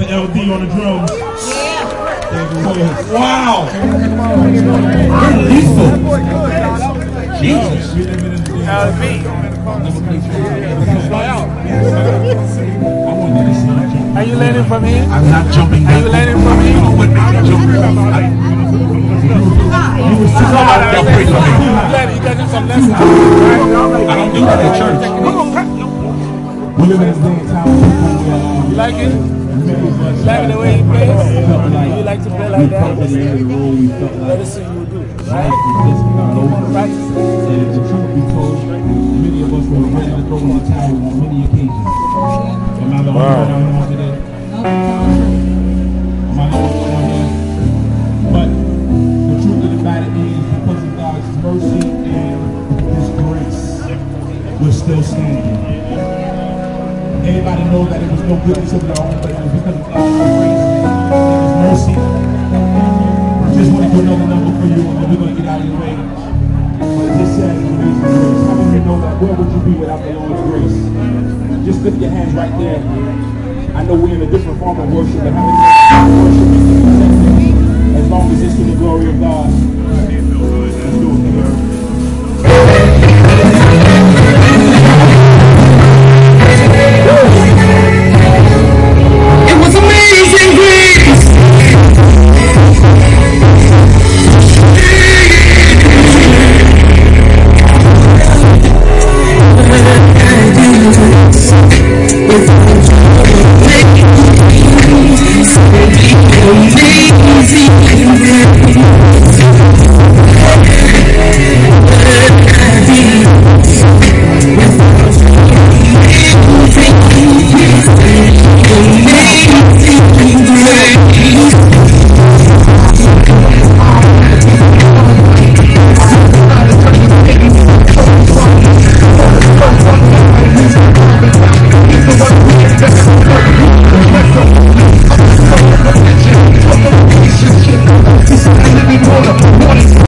LD on the drums. Wow. Lethal. Jesus. Are you learning from him? I'm not jumping Are you learning from him? Come with me. Jump. Y'all pray for me. You getting some lessons. I don't do that at church. We live in this day and time where people, You like it? Many of us You like the way he plays? felt like You like to play like that? we had a role, we felt Let like us see you do. life Right? was just not over. Practice. And the truth be told, many of us were ready to throw in the towel on many occasions. Am I the only one out here today? Am I the only one out here? But the truth of the matter is, because of God's mercy and His grace, we're still standing. Anybody know that it was no goodness of your own, but it was because of God's grace and mercy. I just want to do another number for you, and then we're going to get out of your way. But it just says amazing grace. How many of you know that? Where would you be without the Lord's grace? Just lift your hands right there. I know we're in a different form of worship, but how many of you worship Daisy